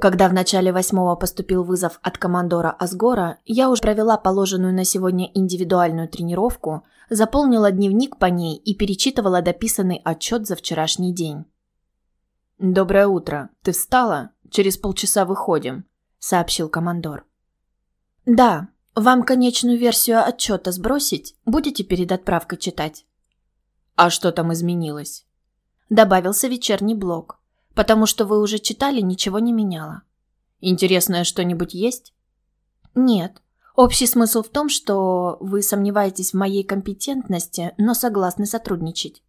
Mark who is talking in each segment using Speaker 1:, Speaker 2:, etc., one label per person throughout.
Speaker 1: Когда в начале восьмого поступил вызов от командора Асгора, я уже провела положенную на сегодня индивидуальную тренировку, заполнила дневник по ней и перечитывала дописанный отчет за вчерашний день. «Доброе утро. Ты встала? Через полчаса выходим», — сообщил командор. «Да. Вам конечную версию отчета сбросить? Будете перед отправкой читать?» «А что там изменилось?» Добавился вечерний блок. Потому что вы уже читали, ничего не меняло. Интересное что-нибудь есть? Нет. Общий смысл в том, что вы сомневаетесь в моей компетентности, но согласны сотрудничать.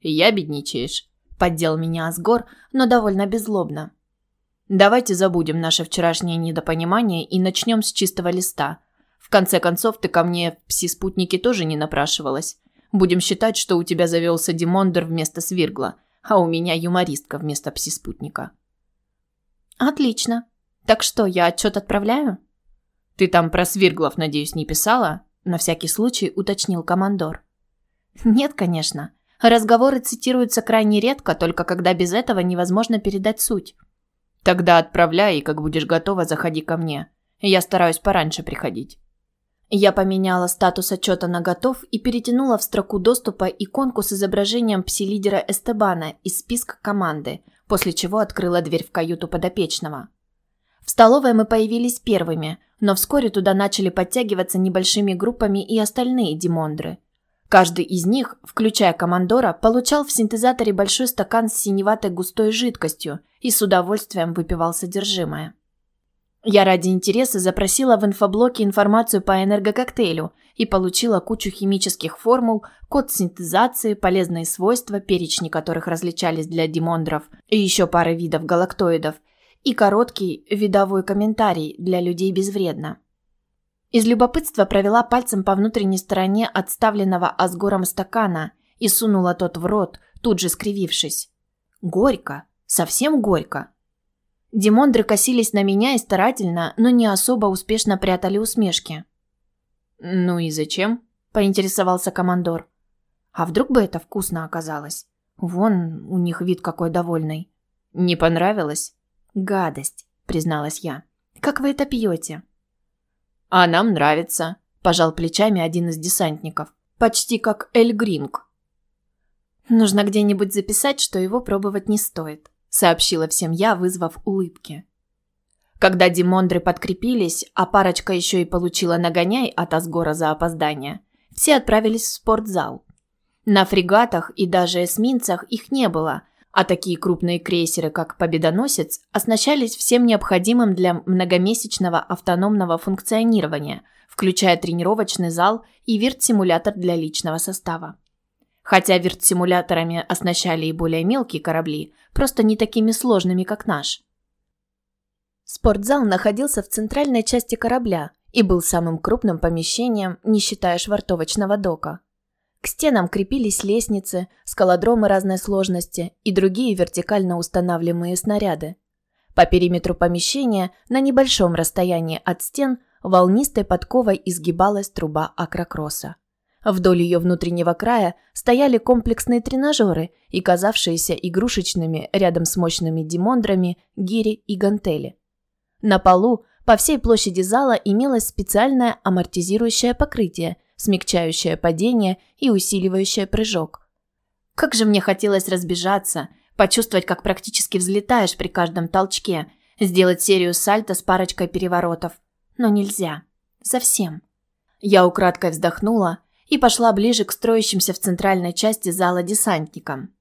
Speaker 1: Я бедничаешь. Поддел меня Асгор, но довольно беззлобно. Давайте забудем наше вчерашнее недопонимание и начнем с чистого листа. В конце концов, ты ко мне в пси-спутнике тоже не напрашивалась. Будем считать, что у тебя завелся Димондер вместо Свиргла – а у меня юмористка вместо пси-спутника. Отлично. Так что, я отчет отправляю? Ты там про Свирглов, надеюсь, не писала? На всякий случай уточнил командор. Нет, конечно. Разговоры цитируются крайне редко, только когда без этого невозможно передать суть. Тогда отправляй, и как будешь готова, заходи ко мне. Я стараюсь пораньше приходить. Я поменяла статус отчета на «Готов» и перетянула в строку доступа иконку с изображением пси-лидера Эстебана из списка команды, после чего открыла дверь в каюту подопечного. В столовой мы появились первыми, но вскоре туда начали подтягиваться небольшими группами и остальные демондры. Каждый из них, включая командора, получал в синтезаторе большой стакан с синеватой густой жидкостью и с удовольствием выпивал содержимое. Я ради интереса запросила в инфоблоке информацию по энергококтейлю и получила кучу химических формул, код синтезации, полезные свойства, перечни которых различались для димондров и еще пары видов галактоидов, и короткий видовой комментарий для людей безвредно. Из любопытства провела пальцем по внутренней стороне отставленного Асгором стакана и сунула тот в рот, тут же скривившись. Горько, совсем горько. Димондры косились на меня и старательно, но не особо успешно прятали усмешки. «Ну и зачем?» – поинтересовался командор. «А вдруг бы это вкусно оказалось? Вон, у них вид какой довольный». «Не понравилось?» «Гадость», – призналась я. «Как вы это пьете?» «А нам нравится», – пожал плечами один из десантников. «Почти как Эль Гринг». «Нужно где-нибудь записать, что его пробовать не стоит», сообщила всем я, вызвав улыбки. Когда Димондры подкрепились, а парочка еще и получила нагоняй от Асгора за опоздание, все отправились в спортзал. На фрегатах и даже эсминцах их не было, а такие крупные крейсеры, как «Победоносец», оснащались всем необходимым для многомесячного автономного функционирования, включая тренировочный зал и вирт-симулятор для личного состава. Хотя вирт-симуляторами оснащали и более мелкие корабли, просто не такими сложными, как наш. Спортзал находился в центральной части корабля и был самым крупным помещением, не считая швартовочного дока. К стенам крепились лестницы, скалодромы разной сложности и другие вертикально устанавливаемые снаряды. По периметру помещения, на небольшом расстоянии от стен, волнистой подковой изгибалась труба акрокросса. Вдоль ее внутреннего края стояли комплексные тренажеры и казавшиеся игрушечными рядом с мощными димондрами гири и гантели. На полу по всей площади зала имелось специальное амортизирующее покрытие, смягчающее падение и усиливающее прыжок. Как же мне хотелось разбежаться, почувствовать, как практически взлетаешь при каждом толчке, сделать серию сальто с парочкой переворотов. Но нельзя. Совсем. Я украдкой вздохнула и пошла ближе к строящимся в центральной части зала десантникам.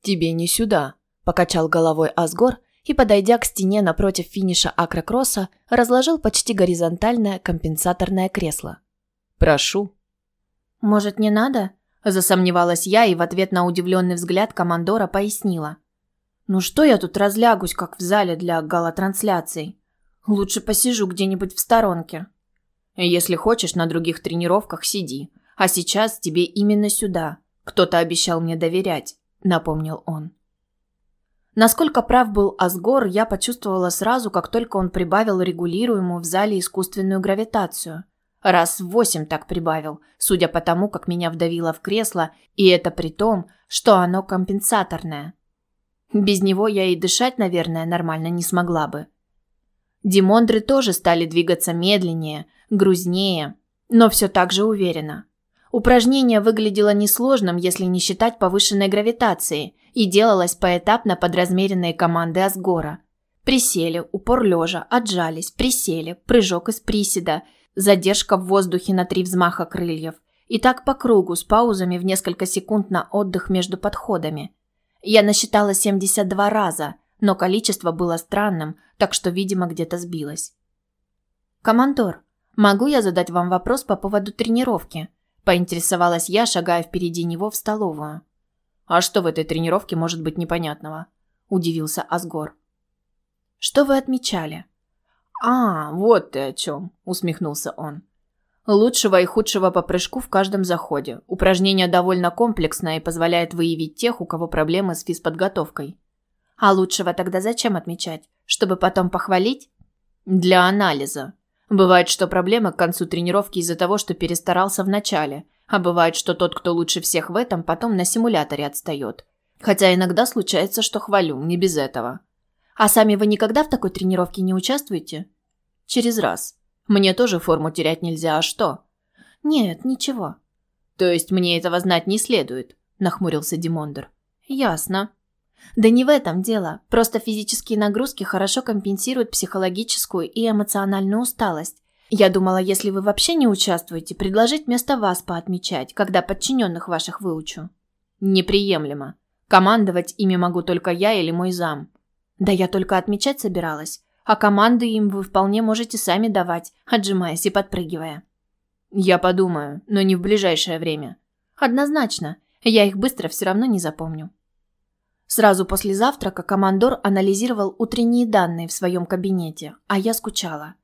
Speaker 1: «Тебе не сюда», – покачал головой Асгор и, подойдя к стене напротив финиша акрокросса, разложил почти горизонтальное компенсаторное кресло. «Прошу». «Может, не надо?» – засомневалась я и в ответ на удивленный взгляд командора пояснила. «Ну что я тут разлягусь, как в зале для галотрансляций? Лучше посижу где-нибудь в сторонке». Если хочешь, на других тренировках сиди. А сейчас тебе именно сюда. Кто-то обещал мне доверять», – напомнил он. Насколько прав был Асгор, я почувствовала сразу, как только он прибавил регулируемую в зале искусственную гравитацию. Раз в восемь так прибавил, судя по тому, как меня вдавило в кресло, и это при том, что оно компенсаторное. Без него я и дышать, наверное, нормально не смогла бы. Димондры тоже стали двигаться медленнее, грузнее, но все так же уверенно. Упражнение выглядело несложным, если не считать повышенной гравитации, и делалось поэтапно под размеренные команды Асгора. Присели, упор лежа, отжались, присели, прыжок из приседа, задержка в воздухе на три взмаха крыльев. И так по кругу, с паузами в несколько секунд на отдых между подходами. Я насчитала 72 раза, но количество было странным, так что, видимо, где-то сбилось. «Командор, могу я задать вам вопрос по поводу тренировки?» – поинтересовалась я, шагая впереди него в столовую. «А что в этой тренировке может быть непонятного?» – удивился Асгор. Что вы отмечали?» «А, вот ты о чем», – усмехнулся он. Лучшего и худшего по прыжку в каждом заходе. Упражнение довольно комплексное и позволяет выявить тех, у кого проблемы с физподготовкой. А лучшего тогда зачем отмечать? Чтобы потом похвалить? Для анализа. Бывает, что проблемы к концу тренировки из-за того, что перестарался в начале. А бывает, что тот, кто лучше всех в этом, потом на симуляторе отстает. Хотя иногда случается, что хвалю, не без этого. А сами вы никогда в такой тренировке не участвуете? Через раз. Мне тоже форму терять нельзя, а что? Нет, ничего. То есть мне этого знать не следует, нахмурился Димондер. Ясно. Да не в этом дело. Просто физические нагрузки хорошо компенсируют психологическую и эмоциональную усталость. Я думала, если вы вообще не участвуете, предложить вместо вас поотмечать, когда подчиненных ваших выучу. Неприемлемо. Командовать ими могу только я или мой зам. Да я только отмечать собиралась. А команды им вы вполне можете сами давать, отжимаясь и подпрыгивая. Я подумаю, но не в ближайшее время. Однозначно. Я их быстро все равно не запомню. Сразу после завтрака командор анализировал утренние данные в своем кабинете, а я скучала.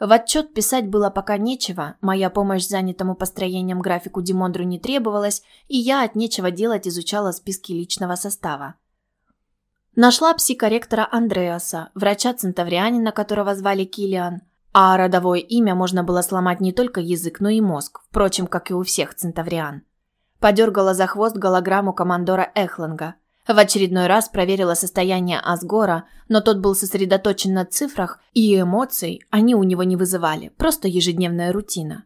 Speaker 1: В отчет писать было пока нечего, моя помощь занятому построением графику Димондру не требовалась, и я от нечего делать изучала списки личного состава. Нашла психоректора Андреаса, врача-центаврианина, которого звали Килиан, а родовое имя можно было сломать не только язык, но и мозг, впрочем, как и у всех центавриан. Подергала за хвост голограмму командора Эхланга. В очередной раз проверила состояние Асгора, но тот был сосредоточен на цифрах, и эмоций они у него не вызывали, просто ежедневная рутина.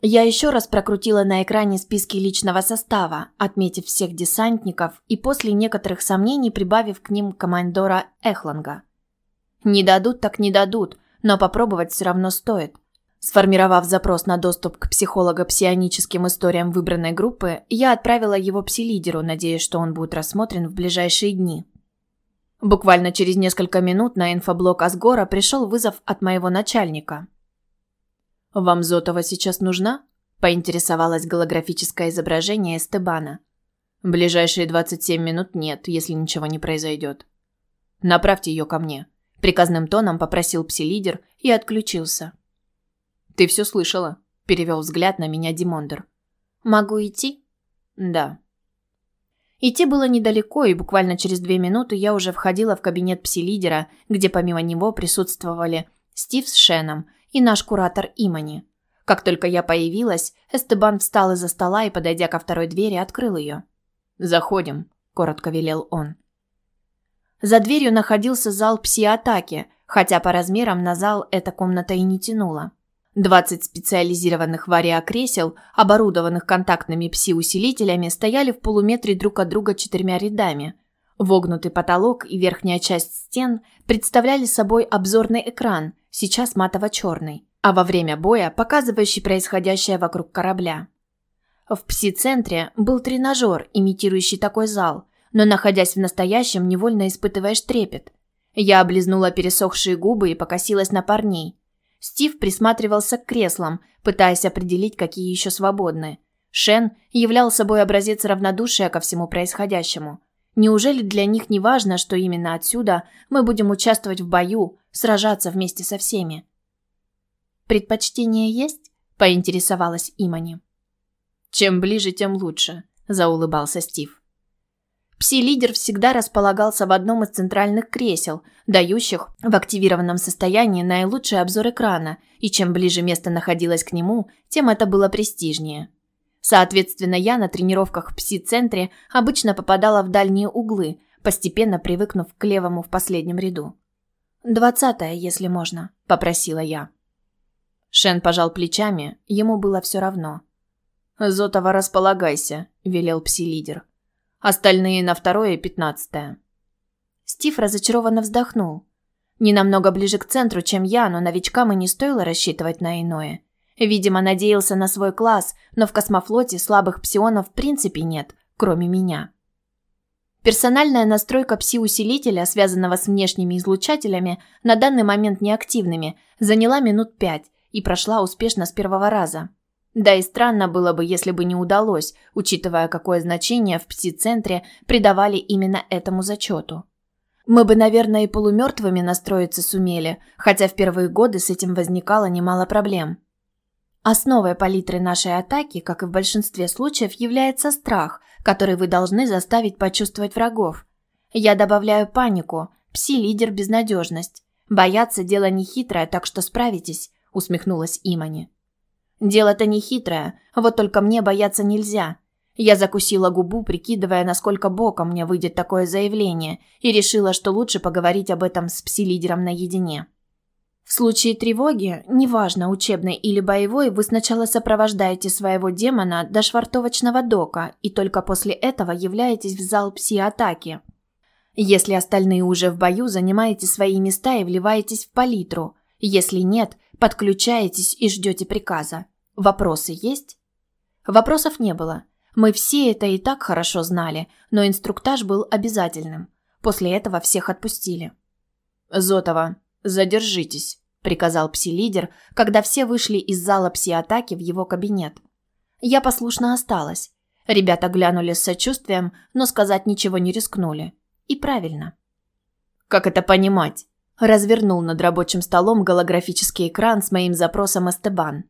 Speaker 1: Я еще раз прокрутила на экране списки личного состава, отметив всех десантников и после некоторых сомнений прибавив к ним командора Эхланга. Не дадут так не дадут, но попробовать все равно стоит. Сформировав запрос на доступ к психолого-псионическим историям выбранной группы, я отправила его пси-лидеру, надеясь, что он будет рассмотрен в ближайшие дни. Буквально через несколько минут на инфоблок Асгора пришел вызов от моего начальника – «Вам Зотова сейчас нужна?» – поинтересовалось голографическое изображение Эстебана. «Ближайшие 27 минут нет, если ничего не произойдет». «Направьте ее ко мне», – приказным тоном попросил пси-лидер и отключился. «Ты все слышала?» – перевел взгляд на меня Димондер. «Могу идти?» «Да». Идти было недалеко, и буквально через две минуты я уже входила в кабинет пси-лидера, где помимо него присутствовали Стив с Шеном – и наш куратор Имани. Как только я появилась, Эстебан встал из-за стола и, подойдя ко второй двери, открыл ее. «Заходим», – коротко велел он. За дверью находился зал пси-атаки, хотя по размерам на зал эта комната и не тянула. Двадцать специализированных вариокресел, оборудованных контактными пси-усилителями, стояли в полуметре друг от друга четырьмя рядами. Вогнутый потолок и верхняя часть стен представляли собой обзорный экран, сейчас матово-черный, а во время боя показывающий происходящее вокруг корабля. В пси-центре был тренажер, имитирующий такой зал, но, находясь в настоящем, невольно испытываешь трепет. Я облизнула пересохшие губы и покосилась на парней. Стив присматривался к креслам, пытаясь определить, какие еще свободны. Шен являл собой образец равнодушия ко всему происходящему – Неужели для них не важно, что именно отсюда мы будем участвовать в бою, сражаться вместе со всеми? Предпочтение есть? поинтересовалась Имани. Чем ближе, тем лучше, заулыбался Стив. Пси-лидер всегда располагался в одном из центральных кресел, дающих в активированном состоянии наилучший обзор экрана, и чем ближе место находилось к нему, тем это было престижнее. Соответственно, я на тренировках в пси-центре обычно попадала в дальние углы, постепенно привыкнув к левому в последнем ряду. «Двадцатая, если можно», – попросила я. Шен пожал плечами, ему было все равно.
Speaker 2: «Зотова, располагайся», – велел пси-лидер. «Остальные на второе и пятнадцатое».
Speaker 1: Стив разочарованно вздохнул. Не намного ближе к центру, чем я, но новичкам и не стоило рассчитывать на иное. Видимо, надеялся на свой класс, но в космофлоте слабых псионов в принципе нет, кроме меня. Персональная настройка пси-усилителя, связанного с внешними излучателями, на данный момент неактивными, заняла минут пять и прошла успешно с первого раза. Да и странно было бы, если бы не удалось, учитывая, какое значение в пси-центре придавали именно этому зачету. Мы бы, наверное, и полумертвыми настроиться сумели, хотя в первые годы с этим возникало немало проблем. Основой палитры нашей атаки, как и в большинстве случаев, является страх, который вы должны заставить почувствовать врагов. Я добавляю панику, пси-лидер – безнадежность. Бояться – дело нехитрое, так что справитесь, усмехнулась Имани. Дело-то нехитрое, вот только мне бояться нельзя. Я закусила губу, прикидывая, насколько боком мне выйдет такое заявление, и решила, что лучше поговорить об этом с пси-лидером наедине. В случае тревоги, неважно, учебной или боевой, вы сначала сопровождаете своего демона до швартовочного дока и только после этого являетесь в зал пси-атаки. Если остальные уже в бою, занимаете свои места и вливаетесь в палитру. Если нет, подключаетесь и ждете приказа. Вопросы есть? Вопросов не было. Мы все это и так хорошо знали, но инструктаж был обязательным. После этого всех отпустили.
Speaker 2: «Зотова, задержитесь», – приказал пси-лидер, когда все вышли из зала пси-атаки в его кабинет.
Speaker 1: Я послушно осталась. Ребята глянули с сочувствием, но сказать ничего не рискнули. И правильно.
Speaker 2: «Как это понимать?» – развернул над рабочим столом голографический экран с моим запросом Эстебан.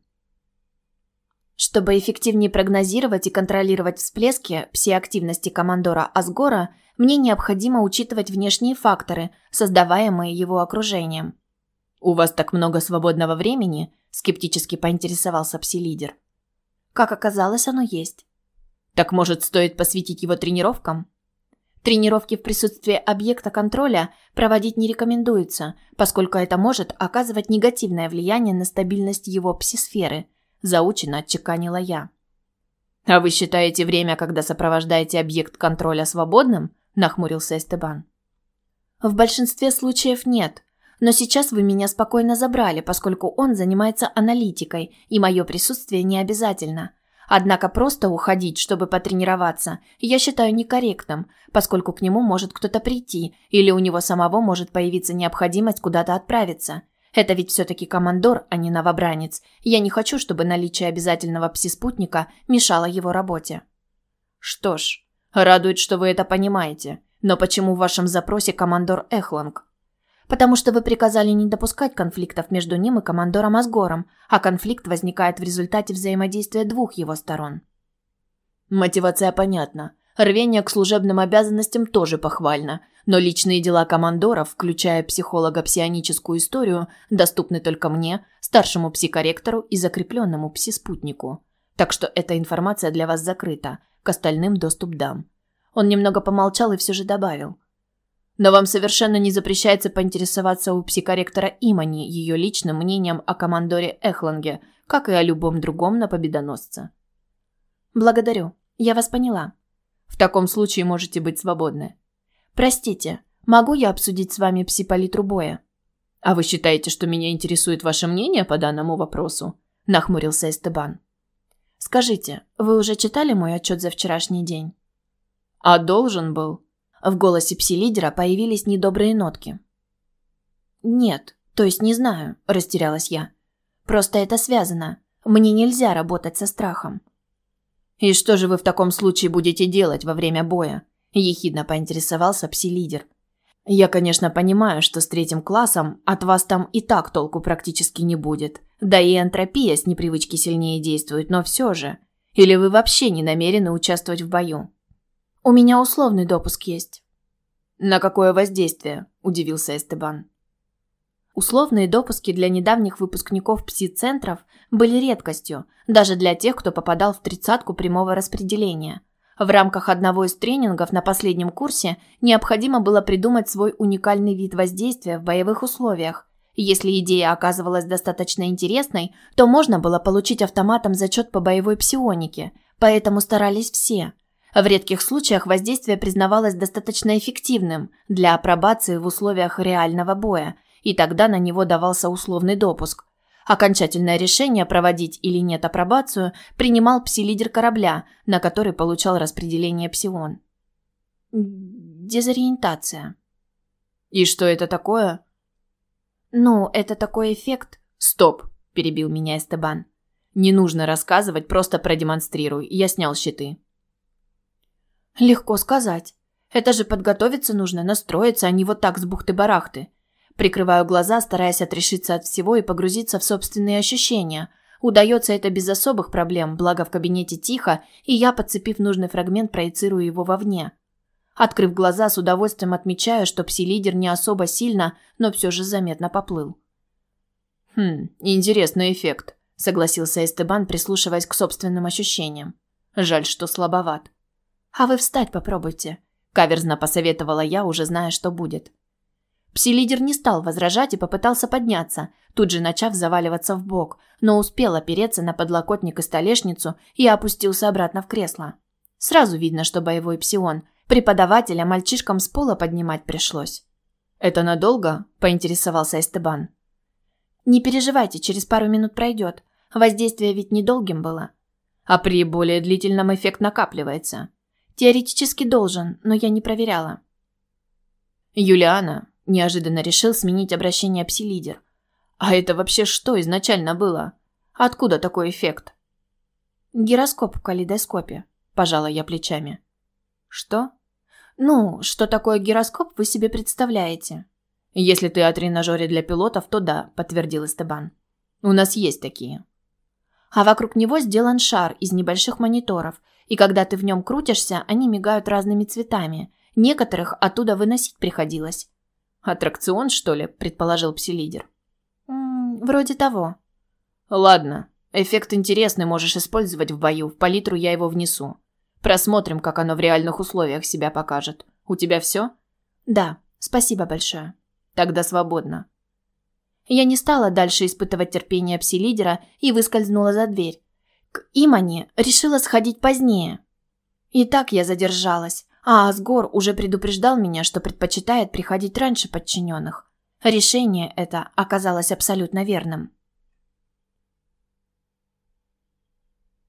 Speaker 1: Чтобы эффективнее прогнозировать и контролировать всплески псиактивности командора Асгора, мне необходимо учитывать внешние факторы, создаваемые его окружением.
Speaker 2: «У вас так много свободного времени?» – скептически поинтересовался пси-лидер.
Speaker 1: Как оказалось, оно есть.
Speaker 2: «Так, может, стоит посвятить его тренировкам?»
Speaker 1: Тренировки в присутствии объекта контроля проводить не рекомендуется, поскольку это может оказывать негативное влияние на стабильность его псисферы – заучено отчеканила я.
Speaker 2: А вы считаете время, когда сопровождаете объект контроля свободным? нахмурился Эстебан.
Speaker 1: В большинстве случаев нет, но сейчас вы меня спокойно забрали, поскольку он занимается аналитикой, и мое присутствие не обязательно. Однако просто уходить, чтобы потренироваться, я считаю некорректным, поскольку к нему может кто-то прийти, или у него самого может появиться необходимость куда-то отправиться. Это ведь все-таки командор, а не новобранец. Я не хочу, чтобы наличие обязательного пси-спутника мешало его работе.
Speaker 2: Что ж, радует, что вы это понимаете. Но почему в вашем запросе командор Эхланг?
Speaker 1: Потому что вы приказали не допускать конфликтов между ним и командором Асгором, а конфликт возникает в результате взаимодействия двух его сторон.
Speaker 2: Мотивация понятна. Рвение к служебным обязанностям тоже похвально, но личные дела командоров, включая психолого-псионическую историю, доступны только мне, старшему психоректору и закрепленному пси-спутнику. Так что эта информация для вас закрыта, к остальным доступ дам. Он немного помолчал и все же добавил. Но вам совершенно не запрещается поинтересоваться у психоректора Имани ее личным мнением о командоре Эхланге, как и о любом другом на победоносца.
Speaker 1: Благодарю. Я вас поняла.
Speaker 2: В таком случае можете быть свободны.
Speaker 1: Простите, могу я обсудить с вами псиполитру боя?
Speaker 2: А вы считаете, что меня интересует ваше мнение по данному вопросу? Нахмурился Эстебан.
Speaker 1: Скажите, вы уже читали мой отчет за вчерашний день?
Speaker 2: А должен был.
Speaker 1: В голосе пси-лидера появились недобрые нотки. «Нет, то есть не знаю», – растерялась я. «Просто это связано. Мне нельзя работать со страхом.
Speaker 2: «И что же вы в таком случае будете делать во время боя?» – ехидно поинтересовался пси-лидер. «Я, конечно, понимаю, что с третьим классом от вас там и так толку практически не будет. Да и энтропия с непривычки сильнее действует, но все же. Или вы вообще не намерены участвовать в бою?»
Speaker 1: «У меня условный допуск есть».
Speaker 2: «На какое воздействие?» – удивился Эстебан.
Speaker 1: Условные допуски для недавних выпускников пси-центров были редкостью, даже для тех, кто попадал в тридцатку прямого распределения. В рамках одного из тренингов на последнем курсе необходимо было придумать свой уникальный вид воздействия в боевых условиях. Если идея оказывалась достаточно интересной, то можно было получить автоматом зачет по боевой псионике, поэтому старались все. В редких случаях воздействие признавалось достаточно эффективным для апробации в условиях реального боя, и тогда на него давался условный допуск – Окончательное решение, проводить или нет апробацию, принимал пси-лидер корабля, на который получал распределение псион. Дезориентация.
Speaker 2: И что это такое?
Speaker 1: Ну, это такой эффект...
Speaker 2: Стоп, перебил меня Эстебан. Не нужно рассказывать, просто продемонстрируй. Я снял щиты.
Speaker 1: Легко сказать. Это же подготовиться нужно, настроиться, а не вот так с бухты-барахты. Прикрываю глаза, стараясь отрешиться от всего и погрузиться в собственные ощущения. Удается это без особых проблем, благо в кабинете тихо, и я, подцепив нужный фрагмент, проецирую его вовне. Открыв глаза, с удовольствием отмечаю, что пси-лидер не особо сильно, но все же заметно поплыл.
Speaker 2: «Хм, интересный эффект», – согласился Эстебан, прислушиваясь к собственным ощущениям. «Жаль, что слабоват».
Speaker 1: «А вы встать попробуйте», – каверзно посоветовала я, уже зная, что будет. Пси-лидер не стал возражать и попытался подняться, тут же начав заваливаться в бок, но успел опереться на подлокотник и столешницу и опустился обратно в кресло. Сразу видно, что боевой псион. Преподавателя мальчишкам с пола поднимать пришлось.
Speaker 2: «Это надолго?» – поинтересовался Эстебан.
Speaker 1: «Не переживайте, через пару минут пройдет. Воздействие ведь недолгим было».
Speaker 2: «А при более длительном эффект накапливается?»
Speaker 1: «Теоретически должен, но я не проверяла».
Speaker 2: «Юлиана, Неожиданно решил сменить обращение пси-лидер. А это вообще что изначально было? Откуда такой эффект?
Speaker 1: Гироскоп в калейдоскопе, пожала я плечами.
Speaker 2: Что?
Speaker 1: Ну, что такое гироскоп, вы себе представляете?
Speaker 2: Если ты о тренажере для пилотов, то да, подтвердил Эстебан. У нас есть такие.
Speaker 1: А вокруг него сделан шар из небольших мониторов, и когда ты в нем крутишься, они мигают разными цветами. Некоторых оттуда выносить приходилось.
Speaker 2: «Аттракцион, что ли?» – предположил пси-лидер.
Speaker 1: «Вроде того».
Speaker 2: «Ладно. Эффект интересный можешь использовать в бою. В палитру я его внесу. Просмотрим, как оно в реальных условиях себя покажет. У тебя все?»
Speaker 1: «Да. Спасибо большое».
Speaker 2: «Тогда свободно».
Speaker 1: Я не стала дальше испытывать терпение пси-лидера и выскользнула за дверь. К Имани решила сходить позднее. И так я задержалась, а Асгор уже предупреждал меня, что предпочитает приходить раньше подчиненных. Решение это оказалось абсолютно верным.